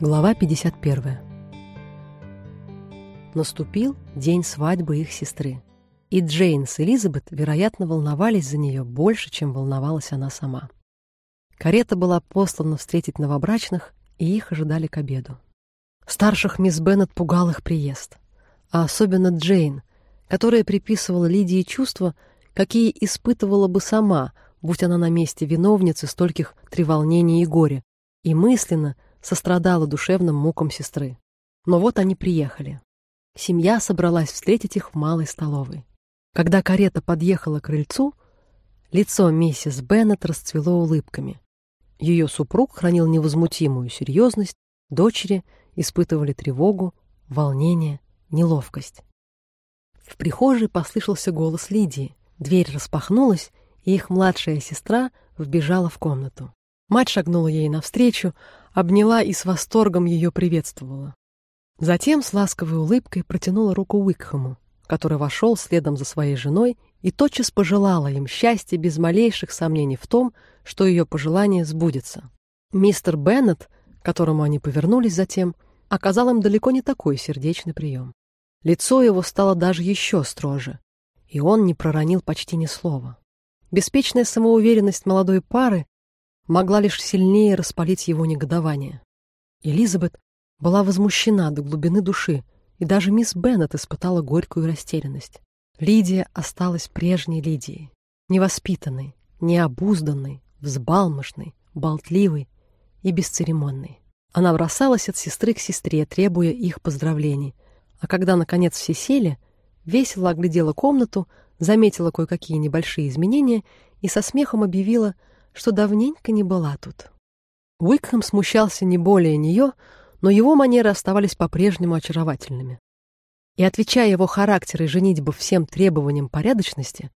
Глава 51. Наступил день свадьбы их сестры. И Джейн с Элизабет, вероятно, волновались за нее больше, чем волновалась она сама. Карета была послана встретить новобрачных, и их ожидали к обеду. Старших мисс Беннет пугал их приезд, а особенно Джейн, которая приписывала Лидии чувства, какие испытывала бы сама, будь она на месте виновницы стольких треволнений и горя, и мысленно — сострадала душевным мукам сестры. Но вот они приехали. Семья собралась встретить их в малой столовой. Когда карета подъехала к крыльцу, лицо миссис Беннет расцвело улыбками. Ее супруг хранил невозмутимую серьезность, дочери испытывали тревогу, волнение, неловкость. В прихожей послышался голос Лидии. Дверь распахнулась, и их младшая сестра вбежала в комнату. Мать шагнула ей навстречу, обняла и с восторгом ее приветствовала. Затем с ласковой улыбкой протянула руку Уикхэму, который вошел следом за своей женой и тотчас пожелала им счастья без малейших сомнений в том, что ее пожелание сбудется. Мистер Беннет, к которому они повернулись затем, оказал им далеко не такой сердечный прием. Лицо его стало даже еще строже, и он не проронил почти ни слова. Беспечная самоуверенность молодой пары могла лишь сильнее распалить его негодование. Элизабет была возмущена до глубины души, и даже мисс Беннет испытала горькую растерянность. Лидия осталась прежней Лидией, невоспитанной, необузданной, взбалмошной, болтливой и бесцеремонной. Она бросалась от сестры к сестре, требуя их поздравлений, а когда, наконец, все сели, весело оглядела комнату, заметила кое-какие небольшие изменения и со смехом объявила — что давненько не была тут. Уикхэм смущался не более нее, но его манеры оставались по-прежнему очаровательными. И отвечая его характер и женитьба всем требованиям порядочности,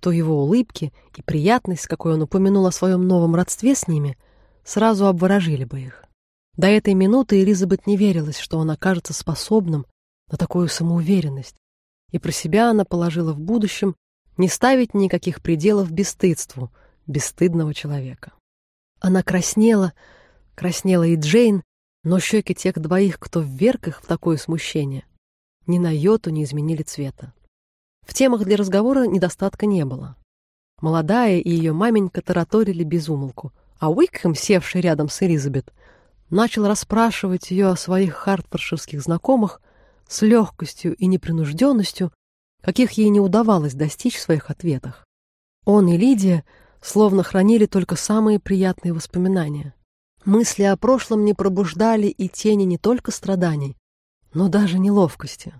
то его улыбки и приятность, с какой он упомянул о своем новом родстве с ними, сразу обворожили бы их. До этой минуты Элизабет не верилась, что он окажется способным на такую самоуверенность, и про себя она положила в будущем не ставить никаких пределов бесстыдству, бесстыдного человека. Она краснела, краснела и Джейн, но щеки тех двоих, кто вверг их в такое смущение, ни на йоту не изменили цвета. В темах для разговора недостатка не было. Молодая и ее маменька тараторили без а Уикхэм, севший рядом с Элизабет, начал расспрашивать ее о своих хартфордширских знакомых с легкостью и непринужденностью, каких ей не удавалось достичь в своих ответах. Он и Лидия словно хранили только самые приятные воспоминания. Мысли о прошлом не пробуждали и тени не только страданий, но даже неловкости.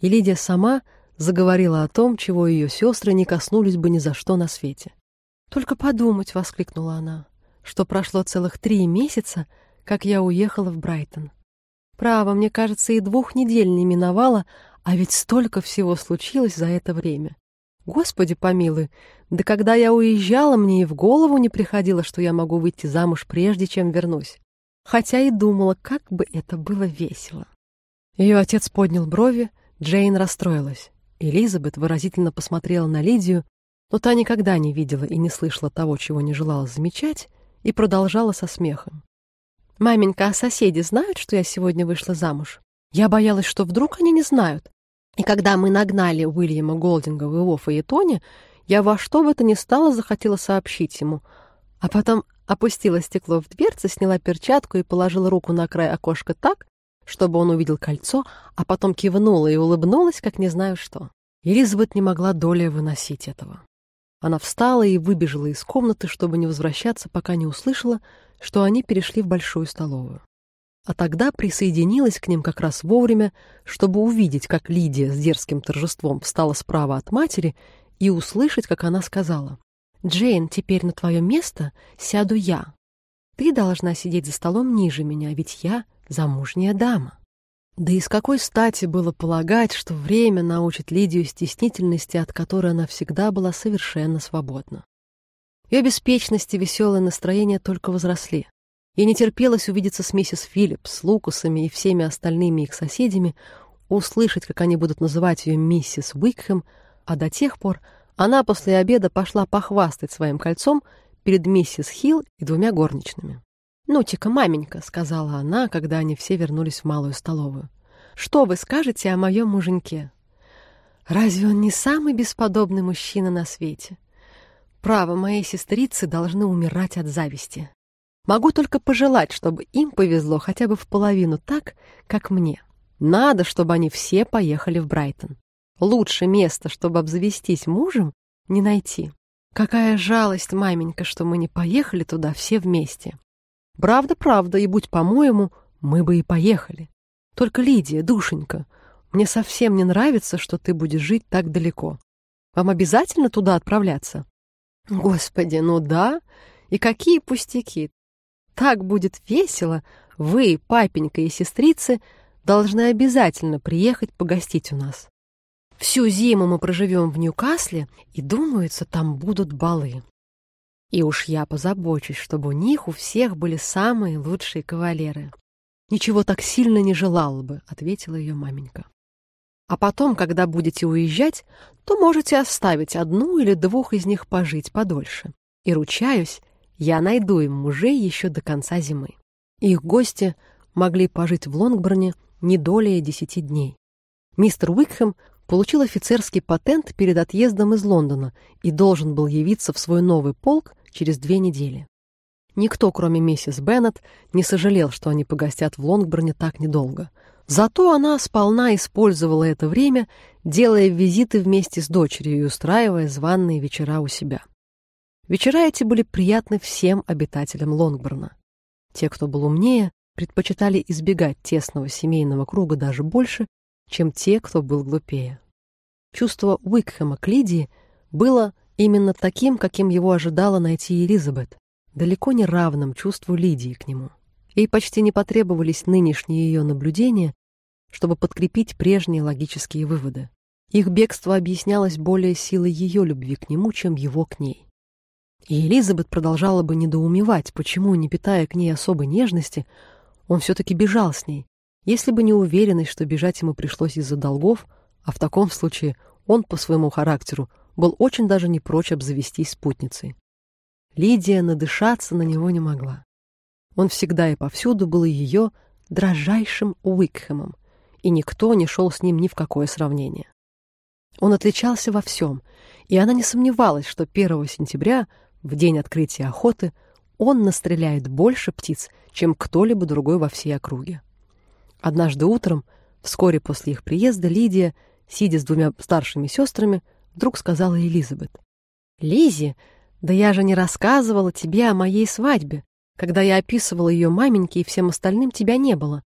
И Лидия сама заговорила о том, чего ее сестры не коснулись бы ни за что на свете. «Только подумать!» — воскликнула она, что прошло целых три месяца, как я уехала в Брайтон. Право, мне кажется, и двух недель не миновало, а ведь столько всего случилось за это время. Господи помилуй, да когда я уезжала, мне и в голову не приходило, что я могу выйти замуж прежде, чем вернусь. Хотя и думала, как бы это было весело. Ее отец поднял брови, Джейн расстроилась. Элизабет выразительно посмотрела на Лидию, но та никогда не видела и не слышала того, чего не желала замечать, и продолжала со смехом. «Маменька, а соседи знают, что я сегодня вышла замуж? Я боялась, что вдруг они не знают. И когда мы нагнали Уильяма Голдинга в его фаэтоне, я во что бы то ни стало захотела сообщить ему, а потом опустила стекло в дверце, сняла перчатку и положила руку на край окошка так, чтобы он увидел кольцо, а потом кивнула и улыбнулась, как не знаю что. Элизабет не могла долей выносить этого. Она встала и выбежала из комнаты, чтобы не возвращаться, пока не услышала, что они перешли в большую столовую а тогда присоединилась к ним как раз вовремя, чтобы увидеть, как Лидия с дерзким торжеством встала справа от матери и услышать, как она сказала, «Джейн, теперь на твое место сяду я. Ты должна сидеть за столом ниже меня, ведь я замужняя дама». Да и с какой стати было полагать, что время научит Лидию стеснительности, от которой она всегда была совершенно свободна. Ее беспечность и веселое настроение только возросли. Ей не терпелось увидеться с миссис Филлипс, Лукасами и всеми остальными их соседями, услышать, как они будут называть ее миссис Уикхэм, а до тех пор она после обеда пошла похвастать своим кольцом перед миссис Хилл и двумя горничными. «Ну-тика, маменька», — сказала она, когда они все вернулись в малую столовую. «Что вы скажете о моем муженьке? Разве он не самый бесподобный мужчина на свете? Право, мои сестрицы должны умирать от зависти. Могу только пожелать, чтобы им повезло хотя бы в половину так, как мне. Надо, чтобы они все поехали в Брайтон. Лучше места, чтобы обзавестись мужем, не найти. Какая жалость, маменька, что мы не поехали туда все вместе. Правда, правда, и будь по-моему, мы бы и поехали. Только, Лидия, душенька, мне совсем не нравится, что ты будешь жить так далеко. Вам обязательно туда отправляться? Господи, ну да. И какие пустяки. Так будет весело. Вы, папенька и сестрицы, должны обязательно приехать погостить у нас. Всю зиму мы проживем в Ньюкасле, и, думается, там будут балы. И уж я позабочусь, чтобы у них у всех были самые лучшие кавалеры. Ничего так сильно не желала бы, — ответила ее маменька. А потом, когда будете уезжать, то можете оставить одну или двух из них пожить подольше. И ручаюсь, я найду им мужей еще до конца зимы. Их гости могли пожить в Лонгборне не долее десяти дней. Мистер Уикхэм получил офицерский патент перед отъездом из Лондона и должен был явиться в свой новый полк через две недели. Никто, кроме миссис Беннет, не сожалел, что они погостят в Лонгборне так недолго. Зато она сполна использовала это время, делая визиты вместе с дочерью и устраивая званные вечера у себя. Вечера эти были приятны всем обитателям Лонгборна. Те, кто был умнее, предпочитали избегать тесного семейного круга даже больше, чем те, кто был глупее. Чувство Уикхэма к Лидии было именно таким, каким его ожидала найти Элизабет, далеко не равным чувству Лидии к нему. Ей почти не потребовались нынешние ее наблюдения, чтобы подкрепить прежние логические выводы. Их бегство объяснялось более силой ее любви к нему, чем его к ней. И Элизабет продолжала бы недоумевать, почему, не питая к ней особой нежности, он все-таки бежал с ней, если бы не уверенность, что бежать ему пришлось из-за долгов, а в таком случае он по своему характеру был очень даже не прочь обзавестись спутницей. Лидия надышаться на него не могла. Он всегда и повсюду был ее дрожайшим Уикхэмом, и никто не шел с ним ни в какое сравнение. Он отличался во всем, и она не сомневалась, что 1 сентября, в день открытия охоты, он настреляет больше птиц, чем кто-либо другой во всей округе. Однажды утром, вскоре после их приезда, Лидия, сидя с двумя старшими сестрами, вдруг сказала Элизабет. «Лизи, да я же не рассказывала тебе о моей свадьбе. Когда я описывала ее маменьке и всем остальным, тебя не было.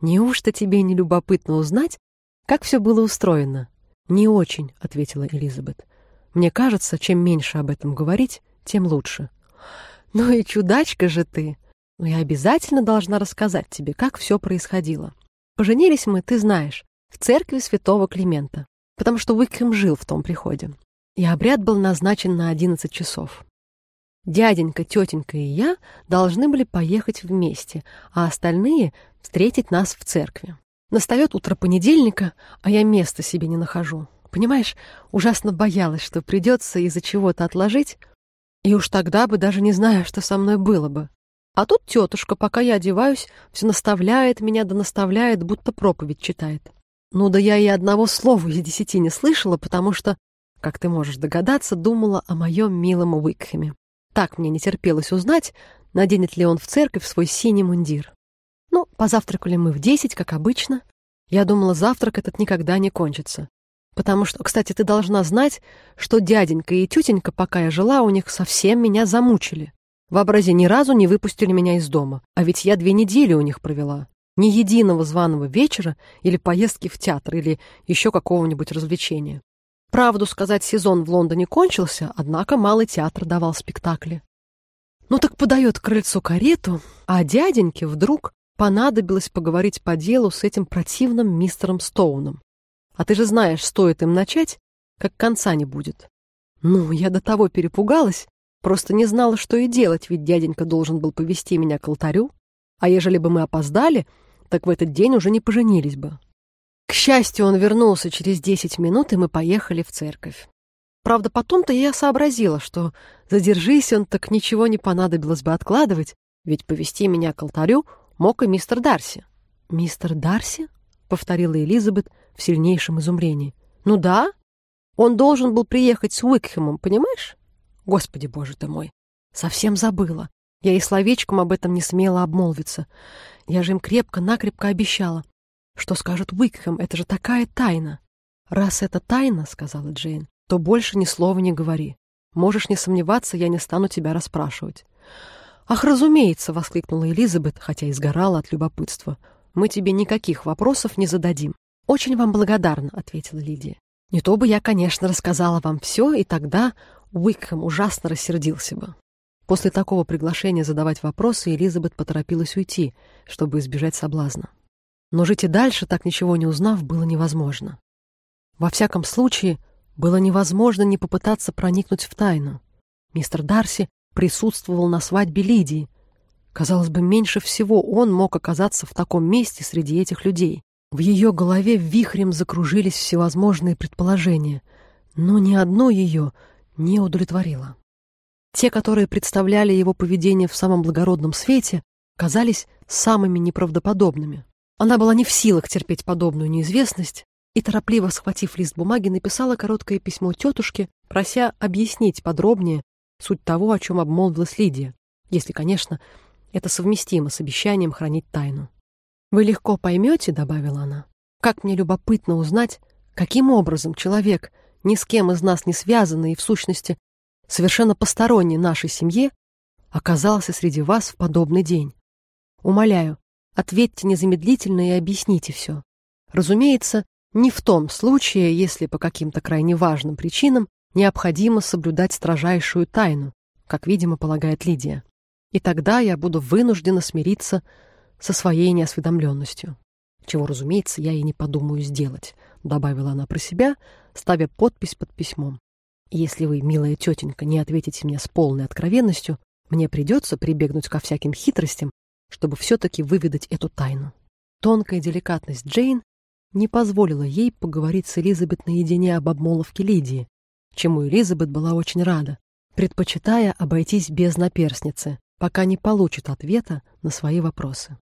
Неужто тебе не любопытно узнать, как все было устроено? Не очень, ответила Элизабет. Мне кажется, чем меньше об этом говорить, тем лучше. Ну и чудачка же ты. Но я обязательно должна рассказать тебе, как все происходило. Поженились мы, ты знаешь, в церкви святого Климента, потому что Уикхэм жил в том приходе. И обряд был назначен на одиннадцать часов. Дяденька, тетенька и я должны были поехать вместе, а остальные — встретить нас в церкви. Настает утро понедельника, а я места себе не нахожу. Понимаешь, ужасно боялась, что придется из-за чего-то отложить, и уж тогда бы даже не знаю, что со мной было бы. А тут тетушка, пока я одеваюсь, все наставляет меня да наставляет, будто проповедь читает. Ну да я и одного слова из десяти не слышала, потому что, как ты можешь догадаться, думала о моем милом Уикхеме. Так мне не терпелось узнать, наденет ли он в церковь свой синий мундир. Ну, позавтракали мы в десять, как обычно. Я думала, завтрак этот никогда не кончится. Потому что, кстати, ты должна знать, что дяденька и тетенька, пока я жила, у них совсем меня замучили. Вообрази, ни разу не выпустили меня из дома, а ведь я две недели у них провела. Ни единого званого вечера или поездки в театр или еще какого-нибудь развлечения. Правду сказать, сезон в Лондоне кончился, однако малый театр давал спектакли. Ну так подает крыльцу карету, а дяденьке вдруг понадобилось поговорить по делу с этим противным мистером Стоуном. А ты же знаешь, стоит им начать, как конца не будет. Ну, я до того перепугалась, просто не знала, что и делать, ведь дяденька должен был повести меня к алтарю, а ежели бы мы опоздали, так в этот день уже не поженились бы. К счастью, он вернулся через десять минут, и мы поехали в церковь. Правда, потом-то я сообразила, что задержись он, так ничего не понадобилось бы откладывать, Ведь повести меня к алтарю мог и мистер Дарси. «Мистер Дарси?» — повторила Элизабет в сильнейшем изумлении. «Ну да, он должен был приехать с Уикхемом, понимаешь? Господи, боже ты мой, совсем забыла. Я и словечком об этом не смела обмолвиться. Я же им крепко-накрепко обещала. Что скажет Уикхэм, это же такая тайна. Раз это тайна, — сказала Джейн, — то больше ни слова не говори. Можешь не сомневаться, я не стану тебя расспрашивать. «Ах, разумеется!» — воскликнула Элизабет, хотя и сгорала от любопытства. «Мы тебе никаких вопросов не зададим». «Очень вам благодарна», — ответила Лидия. «Не то бы я, конечно, рассказала вам все, и тогда Уикхэм ужасно рассердился бы». После такого приглашения задавать вопросы Элизабет поторопилась уйти, чтобы избежать соблазна. Но жить и дальше, так ничего не узнав, было невозможно. Во всяком случае, было невозможно не попытаться проникнуть в тайну. Мистер Дарси присутствовал на свадьбе Лидии. Казалось бы, меньше всего он мог оказаться в таком месте среди этих людей. В ее голове вихрем закружились всевозможные предположения, но ни одно ее не удовлетворило. Те, которые представляли его поведение в самом благородном свете, казались самыми неправдоподобными. Она была не в силах терпеть подобную неизвестность и, торопливо схватив лист бумаги, написала короткое письмо тетушке, прося объяснить подробнее суть того, о чем обмолвилась Лидия, если, конечно, это совместимо с обещанием хранить тайну. «Вы легко поймете», — добавила она, — «как мне любопытно узнать, каким образом человек, ни с кем из нас не связанный и, в сущности, совершенно посторонний нашей семье, оказался среди вас в подобный день. Умоляю, ответьте незамедлительно и объясните все. Разумеется, не в том случае, если по каким-то крайне важным причинам необходимо соблюдать строжайшую тайну, как, видимо, полагает Лидия. И тогда я буду вынуждена смириться со своей неосведомленностью. Чего, разумеется, я и не подумаю сделать, добавила она про себя, ставя подпись под письмом. Если вы, милая тетенька, не ответите мне с полной откровенностью, мне придется прибегнуть ко всяким хитростям, чтобы все-таки выведать эту тайну. Тонкая деликатность Джейн не позволила ей поговорить с Элизабет наедине об обмолвке Лидии, чему Элизабет была очень рада, предпочитая обойтись без наперсницы, пока не получит ответа на свои вопросы.